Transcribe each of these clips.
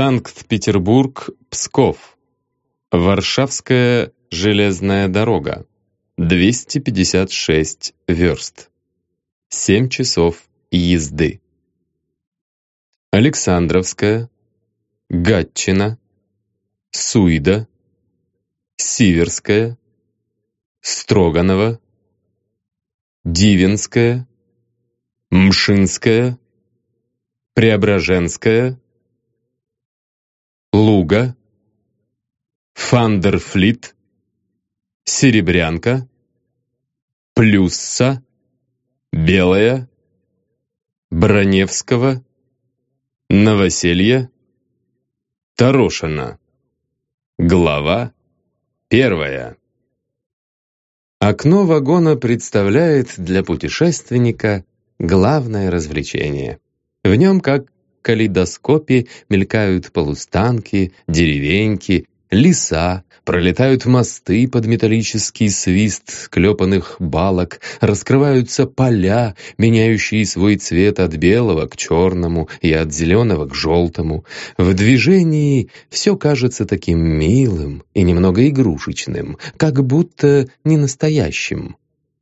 Санкт-Петербург, Псков. Варшавская железная дорога. 256 верст. 7 часов езды. Александровская, Гатчина, Суйда, Сиверская, Строганова, Дивенская, Мшинская, Преображенская, Луга, Фандерфлит, Серебрянка, Плюсса, Белая, Броневского, Новоселье, Тарошина. Глава первая. Окно вагона представляет для путешественника главное развлечение. В нем, как калейдоскопе, мелькают полустанки, деревеньки, леса, пролетают мосты под металлический свист клепанных балок, раскрываются поля, меняющие свой цвет от белого к черному и от зеленого к желтому. В движении все кажется таким милым и немного игрушечным, как будто не настоящим.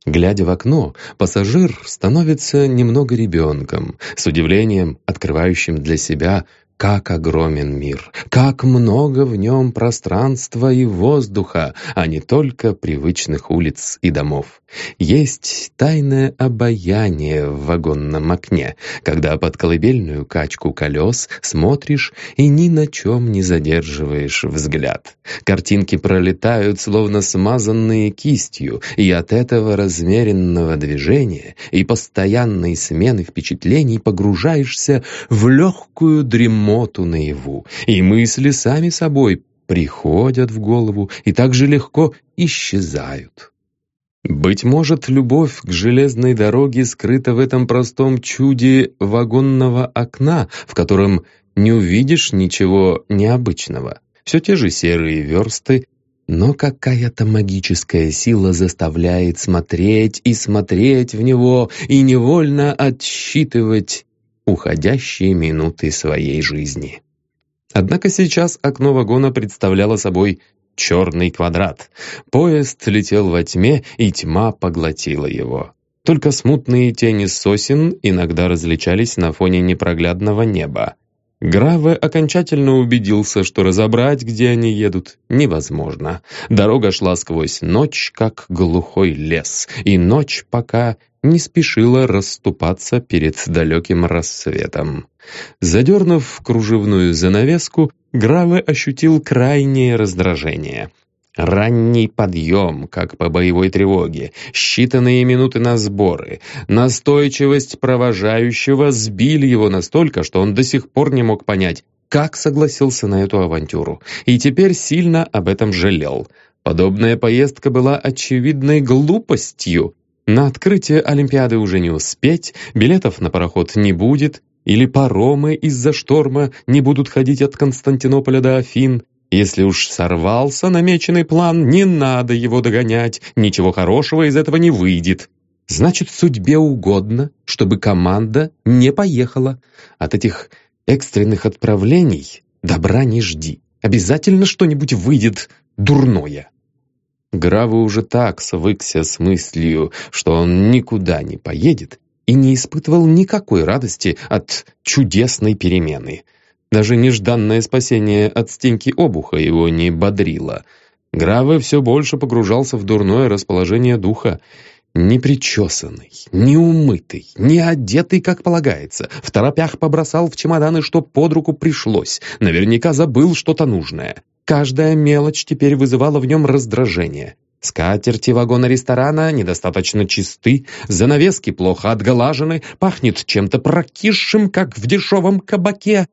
Глядя в окно, пассажир становится немного ребенком, с удивлением открывающим для себя как огромен мир, как много в нем пространства и воздуха, а не только привычных улиц и домов. Есть тайное обаяние в вагонном окне, когда под колыбельную качку колес смотришь и ни на чем не задерживаешь взгляд. Картинки пролетают, словно смазанные кистью, и от этого размеренного движения и постоянной смены впечатлений погружаешься в легкую дремоту наяву, и мысли сами собой приходят в голову и так же легко исчезают. Быть может, любовь к железной дороге скрыта в этом простом чуде вагонного окна, в котором не увидишь ничего необычного. Все те же серые версты, но какая-то магическая сила заставляет смотреть и смотреть в него и невольно отсчитывать уходящие минуты своей жизни. Однако сейчас окно вагона представляло собой черный квадрат. Поезд летел во тьме, и тьма поглотила его. Только смутные тени сосен иногда различались на фоне непроглядного неба. Граве окончательно убедился, что разобрать, где они едут, невозможно. Дорога шла сквозь ночь, как глухой лес, и ночь пока не спешила расступаться перед далеким рассветом. Задернув кружевную занавеску, Граве ощутил крайнее раздражение. Ранний подъем, как по боевой тревоге, считанные минуты на сборы, настойчивость провожающего сбили его настолько, что он до сих пор не мог понять, как согласился на эту авантюру, и теперь сильно об этом жалел. Подобная поездка была очевидной глупостью. На открытие Олимпиады уже не успеть, билетов на пароход не будет, или паромы из-за шторма не будут ходить от Константинополя до Афин. Если уж сорвался намеченный план, не надо его догонять, ничего хорошего из этого не выйдет. Значит, судьбе угодно, чтобы команда не поехала. От этих экстренных отправлений добра не жди. Обязательно что-нибудь выйдет дурное. Гравы уже так свыкся с мыслью, что он никуда не поедет, и не испытывал никакой радости от чудесной перемены. Даже нежданное спасение от стенки обуха его не бодрило. Граве все больше погружался в дурное расположение духа. Непричесанный, неумытый, не одетый, как полагается. В торопях побросал в чемоданы, что под руку пришлось. Наверняка забыл что-то нужное. Каждая мелочь теперь вызывала в нем раздражение. Скатерти вагона ресторана недостаточно чисты, занавески плохо отгалажены, пахнет чем-то прокисшим, как в дешевом кабаке.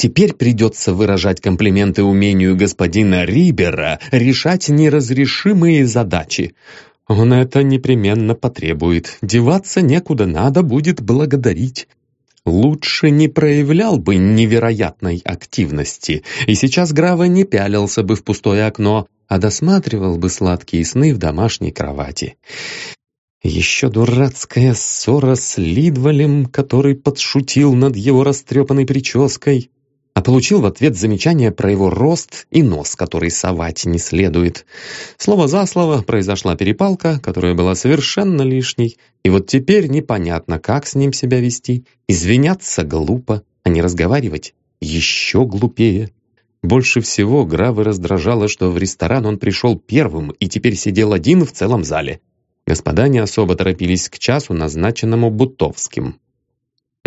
Теперь придется выражать комплименты умению господина Рибера решать неразрешимые задачи. Он это непременно потребует. Деваться некуда, надо будет благодарить. Лучше не проявлял бы невероятной активности, и сейчас Грава не пялился бы в пустое окно, а досматривал бы сладкие сны в домашней кровати. Еще дурацкая ссора с Лидвалем, который подшутил над его растрепанной прической. А получил в ответ замечание про его рост и нос, который совать не следует. Слово за слово произошла перепалка, которая была совершенно лишней, и вот теперь непонятно, как с ним себя вести. Извиняться глупо, а не разговаривать еще глупее. Больше всего Гравы раздражало, что в ресторан он пришел первым и теперь сидел один в целом зале. Господа не особо торопились к часу, назначенному Бутовским.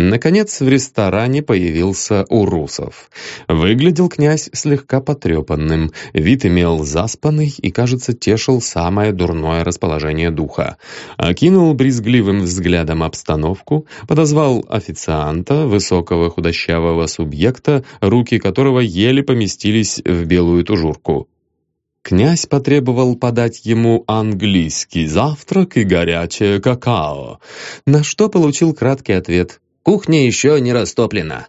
Наконец в ресторане появился Урусов. Выглядел князь слегка потрепанным, вид имел заспанный и, кажется, тешил самое дурное расположение духа. Окинул брезгливым взглядом обстановку, подозвал официанта, высокого худощавого субъекта, руки которого еле поместились в белую тужурку. Князь потребовал подать ему английский завтрак и горячее какао, на что получил краткий ответ Кухня еще не растоплена.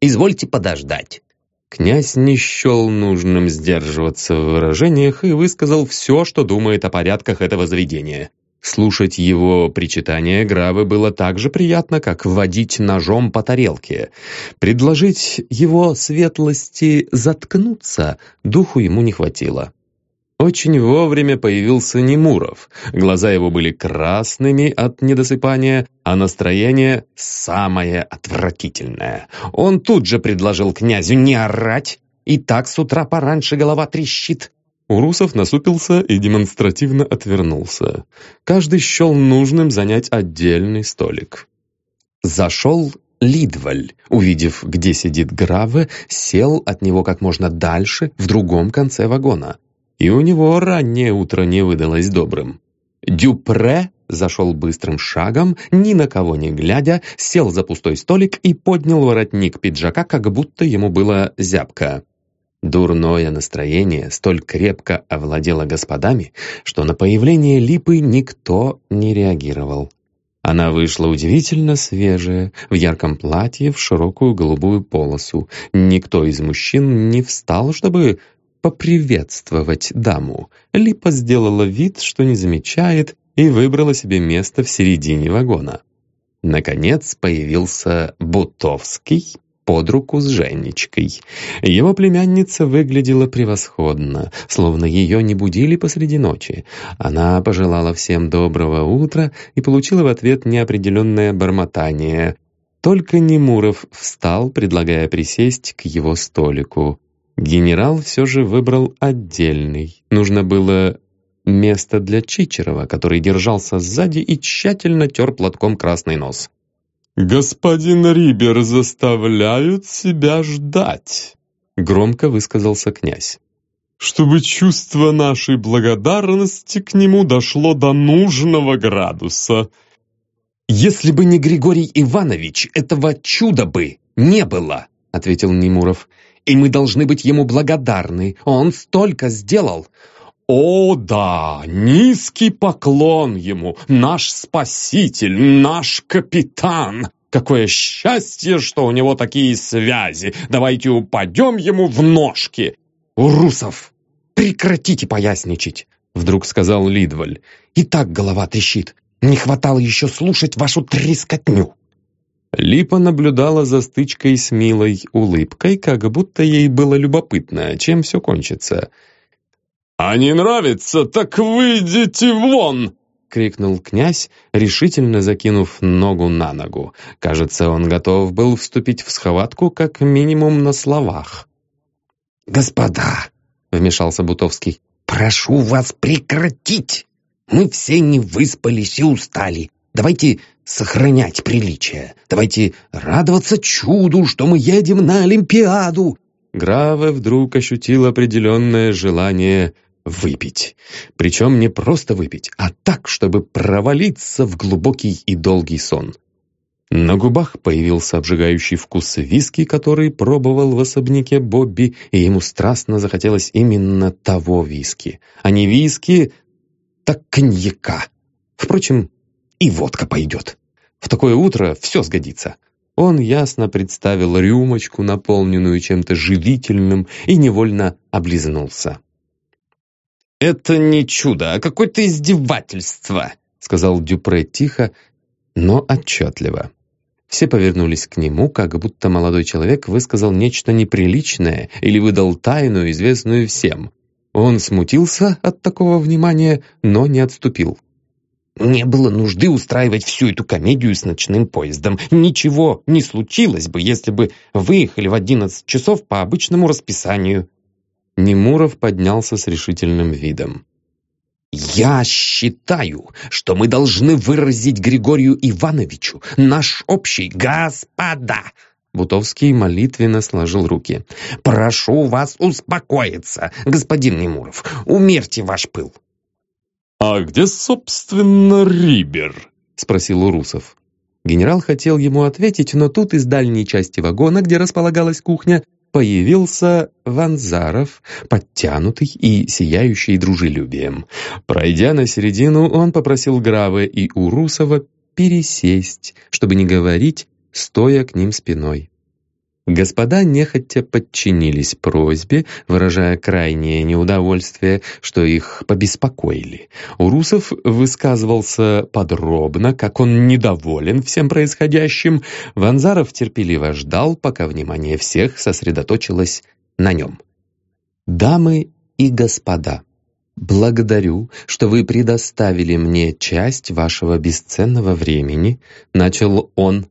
Извольте подождать». Князь не счел нужным сдерживаться в выражениях и высказал все, что думает о порядках этого заведения. Слушать его причитания Гравы было так же приятно, как водить ножом по тарелке. Предложить его светлости заткнуться духу ему не хватило. Очень вовремя появился Немуров. Глаза его были красными от недосыпания, а настроение самое отвратительное. Он тут же предложил князю не орать, и так с утра пораньше голова трещит. Урусов насупился и демонстративно отвернулся. Каждый счел нужным занять отдельный столик. Зашел Лидваль, увидев, где сидит Граве, сел от него как можно дальше, в другом конце вагона. И у него раннее утро не выдалось добрым. Дюпре зашел быстрым шагом, ни на кого не глядя, сел за пустой столик и поднял воротник пиджака, как будто ему было зябко. Дурное настроение столь крепко овладело господами, что на появление Липы никто не реагировал. Она вышла удивительно свежая, в ярком платье, в широкую голубую полосу. Никто из мужчин не встал, чтобы поприветствовать даму. Липа сделала вид, что не замечает, и выбрала себе место в середине вагона. Наконец появился Бутовский под руку с Женечкой. Его племянница выглядела превосходно, словно ее не будили посреди ночи. Она пожелала всем доброго утра и получила в ответ неопределенное бормотание. Только Немуров встал, предлагая присесть к его столику. Генерал все же выбрал отдельный. Нужно было место для Чичерова, который держался сзади и тщательно тер платком красный нос. «Господин Рибер заставляют себя ждать», — громко высказался князь. «Чтобы чувство нашей благодарности к нему дошло до нужного градуса». «Если бы не Григорий Иванович, этого чуда бы не было», — ответил Немуров и мы должны быть ему благодарны. Он столько сделал. О да, низкий поклон ему, наш спаситель, наш капитан. Какое счастье, что у него такие связи. Давайте упадем ему в ножки. Урусов, прекратите поясничать, вдруг сказал Лидваль. И так голова трещит. Не хватало еще слушать вашу трескотню. Липа наблюдала за стычкой с милой улыбкой, как будто ей было любопытно, чем все кончится. «А не нравится, так выйдите вон!» — крикнул князь, решительно закинув ногу на ногу. Кажется, он готов был вступить в схватку как минимум на словах. «Господа!» — вмешался Бутовский. «Прошу вас прекратить! Мы все не выспались и устали. Давайте сохранять приличие. Давайте радоваться чуду, что мы едем на Олимпиаду!» Граве вдруг ощутил определенное желание выпить. Причем не просто выпить, а так, чтобы провалиться в глубокий и долгий сон. На губах появился обжигающий вкус виски, который пробовал в особняке Бобби, и ему страстно захотелось именно того виски. А не виски, так коньяка. Впрочем, и водка пойдет. В такое утро все сгодится. Он ясно представил рюмочку, наполненную чем-то живительным, и невольно облизнулся. «Это не чудо, а какое-то издевательство», — сказал Дюпре тихо, но отчетливо. Все повернулись к нему, как будто молодой человек высказал нечто неприличное или выдал тайну, известную всем. Он смутился от такого внимания, но не отступил. Не было нужды устраивать всю эту комедию с ночным поездом. Ничего не случилось бы, если бы выехали в одиннадцать часов по обычному расписанию. Немуров поднялся с решительным видом. «Я считаю, что мы должны выразить Григорию Ивановичу наш общий господа!» Бутовский молитвенно сложил руки. «Прошу вас успокоиться, господин Немуров. Умерьте ваш пыл». «А где, собственно, Рибер?» — спросил Урусов. Генерал хотел ему ответить, но тут из дальней части вагона, где располагалась кухня, появился Ванзаров, подтянутый и сияющий дружелюбием. Пройдя на середину, он попросил Гравы и Урусова пересесть, чтобы не говорить, стоя к ним спиной. Господа нехотя подчинились просьбе, выражая крайнее неудовольствие, что их побеспокоили. Урусов высказывался подробно, как он недоволен всем происходящим. Ванзаров терпеливо ждал, пока внимание всех сосредоточилось на нем. «Дамы и господа, благодарю, что вы предоставили мне часть вашего бесценного времени», начал он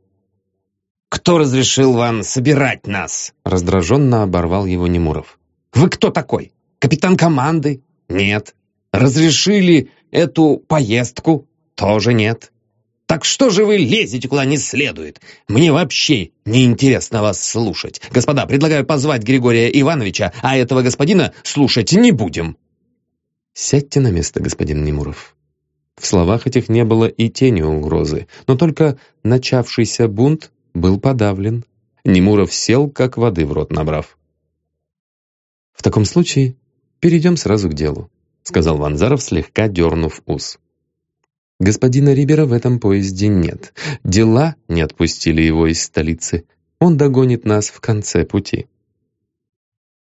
«Кто разрешил вам собирать нас?» Раздраженно оборвал его Немуров. «Вы кто такой? Капитан команды?» «Нет». «Разрешили эту поездку?» «Тоже нет». «Так что же вы лезете куда не следует? Мне вообще не интересно вас слушать. Господа, предлагаю позвать Григория Ивановича, а этого господина слушать не будем». «Сядьте на место, господин Немуров». В словах этих не было и тени угрозы, но только начавшийся бунт был подавлен. Немуров сел, как воды в рот набрав. «В таком случае перейдем сразу к делу», сказал Ванзаров, слегка дернув ус. «Господина Рибера в этом поезде нет. Дела не отпустили его из столицы. Он догонит нас в конце пути».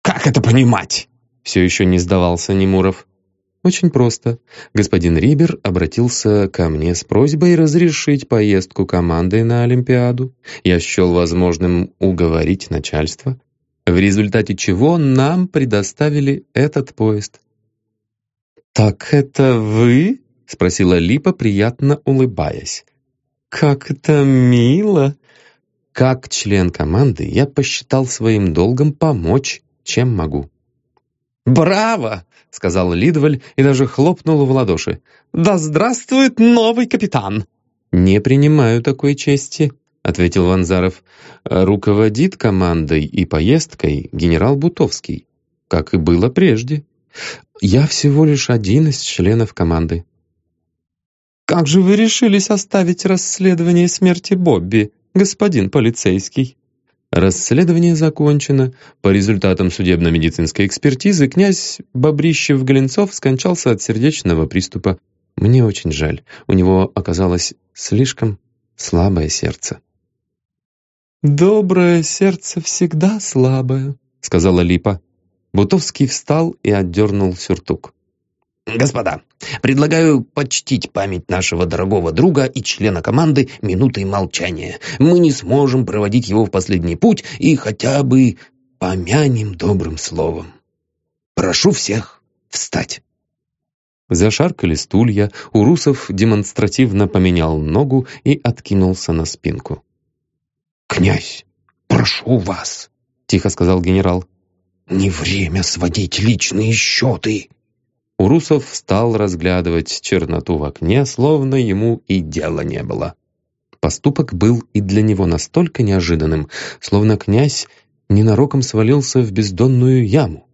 «Как это понимать?» Все еще не сдавался Немуров. Очень просто. Господин Рибер обратился ко мне с просьбой разрешить поездку команды на Олимпиаду. Я счел возможным уговорить начальство, в результате чего нам предоставили этот поезд. «Так это вы?» — спросила Липа, приятно улыбаясь. «Как это мило!» Как член команды я посчитал своим долгом помочь, чем могу. «Браво!» — сказал Лидваль и даже хлопнул в ладоши. «Да здравствует новый капитан!» «Не принимаю такой чести», — ответил Ванзаров. «Руководит командой и поездкой генерал Бутовский, как и было прежде. Я всего лишь один из членов команды». «Как же вы решились оставить расследование смерти Бобби, господин полицейский?» Расследование закончено. По результатам судебно-медицинской экспертизы князь Бобрищев-Голенцов скончался от сердечного приступа. Мне очень жаль. У него оказалось слишком слабое сердце. «Доброе сердце всегда слабое», — сказала Липа. Бутовский встал и отдернул сюртук. «Господа, предлагаю почтить память нашего дорогого друга и члена команды минутой молчания. Мы не сможем проводить его в последний путь и хотя бы помянем добрым словом. Прошу всех встать». Зашаркали стулья, Урусов демонстративно поменял ногу и откинулся на спинку. «Князь, прошу вас», — тихо сказал генерал. «Не время сводить личные счеты». Урусов стал разглядывать черноту в окне, словно ему и дела не было. Поступок был и для него настолько неожиданным, словно князь ненароком свалился в бездонную яму.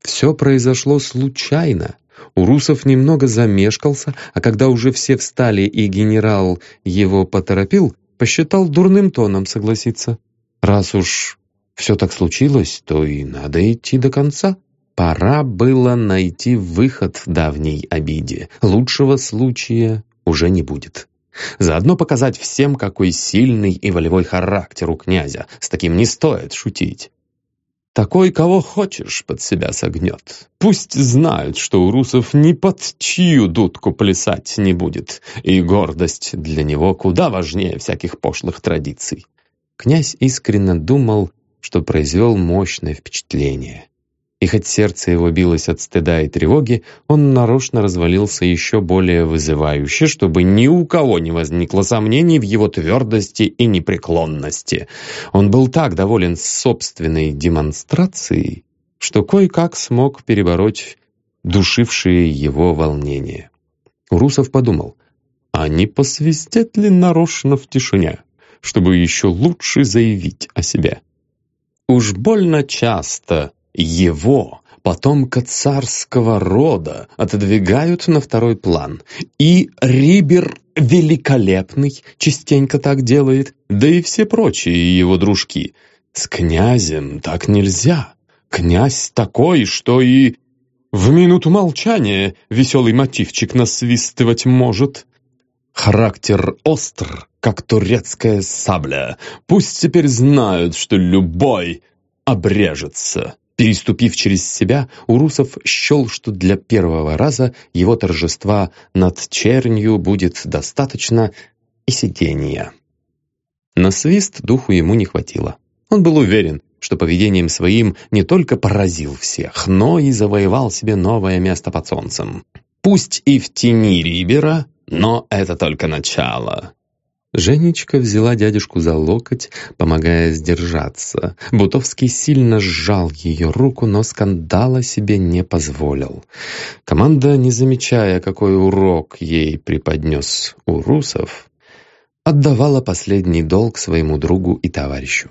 Все произошло случайно. Урусов немного замешкался, а когда уже все встали и генерал его поторопил, посчитал дурным тоном согласиться. Раз уж все так случилось, то и надо идти до конца. Пора было найти выход давней обиде. Лучшего случая уже не будет. Заодно показать всем, какой сильный и волевой характер у князя. С таким не стоит шутить. Такой, кого хочешь, под себя согнет. Пусть знают, что у русов ни под чью дудку плясать не будет, и гордость для него куда важнее всяких пошлых традиций. Князь искренне думал, что произвел мощное впечатление. И хоть сердце его билось от стыда и тревоги, он нарочно развалился еще более вызывающе, чтобы ни у кого не возникло сомнений в его твердости и непреклонности. Он был так доволен собственной демонстрацией, что кое-как смог перебороть душившие его волнения. Урусов подумал, а не посвистеть ли нарочно в тишине, чтобы еще лучше заявить о себе? Уж больно часто его, потомка царского рода, отодвигают на второй план. И Рибер великолепный частенько так делает, да и все прочие его дружки. С князем так нельзя. Князь такой, что и в минуту молчания веселый мотивчик насвистывать может. Характер остр, как турецкая сабля. Пусть теперь знают, что любой обрежется. Переступив через себя, Урусов счел, что для первого раза его торжества над чернью будет достаточно и сидения. На свист духу ему не хватило. Он был уверен, что поведением своим не только поразил всех, но и завоевал себе новое место под солнцем. Пусть и в тени Рибера, но это только начало. Женечка взяла дядюшку за локоть, помогая сдержаться. Бутовский сильно сжал ее руку, но скандала себе не позволил. Команда, не замечая, какой урок ей преподнес Урусов, отдавала последний долг своему другу и товарищу.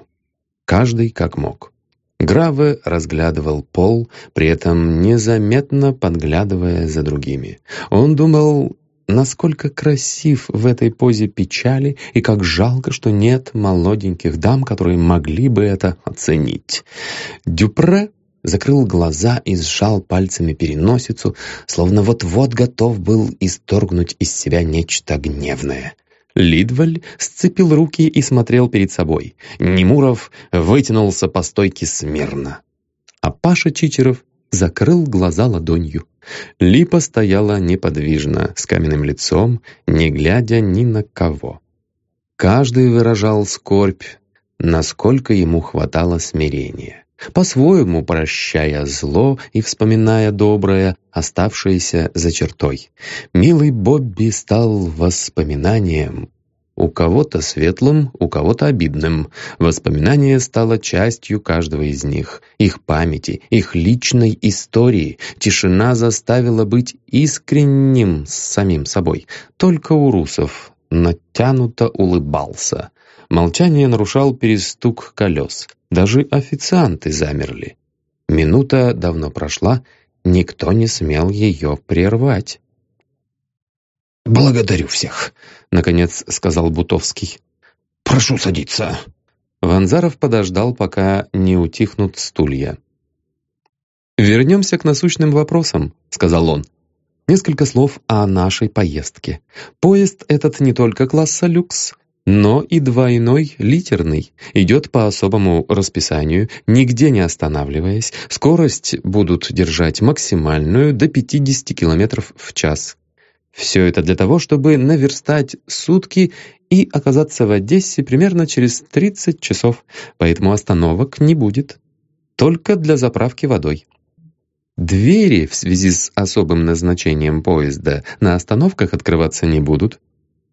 Каждый как мог. Граве разглядывал пол, при этом незаметно подглядывая за другими. Он думал насколько красив в этой позе печали и как жалко, что нет молоденьких дам, которые могли бы это оценить. Дюпре закрыл глаза и сжал пальцами переносицу, словно вот-вот готов был исторгнуть из себя нечто гневное. Лидваль сцепил руки и смотрел перед собой. Немуров вытянулся по стойке смирно. А Паша Чичеров закрыл глаза ладонью. Липа стояла неподвижно, с каменным лицом, не глядя ни на кого. Каждый выражал скорбь, насколько ему хватало смирения, по-своему прощая зло и вспоминая доброе, оставшееся за чертой. Милый Бобби стал воспоминанием, у кого-то светлым, у кого-то обидным. Воспоминание стало частью каждого из них, их памяти, их личной истории. Тишина заставила быть искренним с самим собой. Только у русов натянуто улыбался. Молчание нарушал перестук колес. Даже официанты замерли. Минута давно прошла, никто не смел ее прервать. «Благодарю всех», — наконец сказал Бутовский. «Прошу садиться». Ванзаров подождал, пока не утихнут стулья. «Вернемся к насущным вопросам», — сказал он. «Несколько слов о нашей поездке. Поезд этот не только класса люкс, но и двойной литерный. Идет по особому расписанию, нигде не останавливаясь. Скорость будут держать максимальную до 50 км в час. Все это для того, чтобы наверстать сутки и оказаться в Одессе примерно через 30 часов, поэтому остановок не будет. Только для заправки водой. Двери в связи с особым назначением поезда на остановках открываться не будут.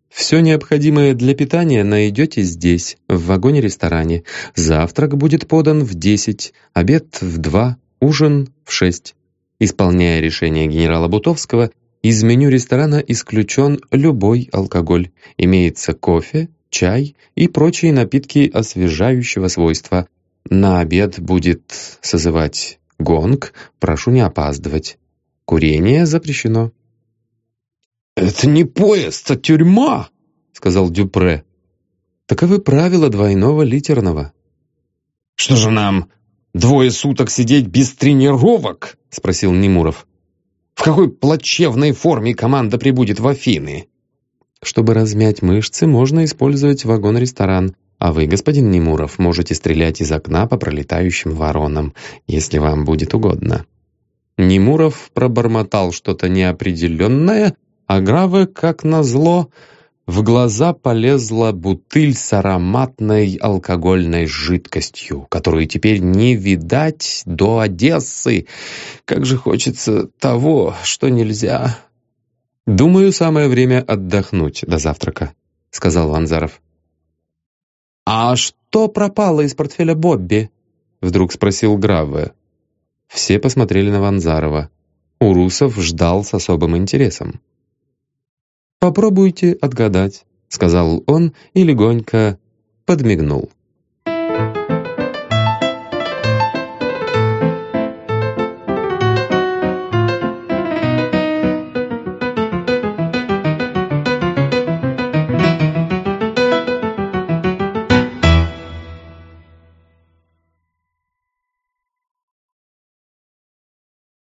Все необходимое для питания найдете здесь, в вагоне-ресторане. Завтрак будет подан в 10, обед в 2, ужин в 6. Исполняя решение генерала Бутовского, из меню ресторана исключен любой алкоголь. Имеется кофе, чай и прочие напитки освежающего свойства. На обед будет созывать гонг, прошу не опаздывать. Курение запрещено. «Это не поезд, а тюрьма!» — сказал Дюпре. «Таковы правила двойного литерного». «Что же нам, двое суток сидеть без тренировок?» — спросил Немуров. В какой плачевной форме команда прибудет в Афины? Чтобы размять мышцы, можно использовать вагон-ресторан, А вы, господин Немуров, можете стрелять из окна по пролетающим воронам, если вам будет угодно». Немуров пробормотал что-то неопределенное, а Граве, как назло, в глаза полезла бутыль с ароматной алкогольной жидкостью, которую теперь не видать до Одессы. Как же хочется того, что нельзя. «Думаю, самое время отдохнуть до завтрака», — сказал Ванзаров. «А что пропало из портфеля Бобби?» — вдруг спросил Граве. Все посмотрели на Ванзарова. Урусов ждал с особым интересом. «Попробуйте отгадать», — сказал он и легонько подмигнул.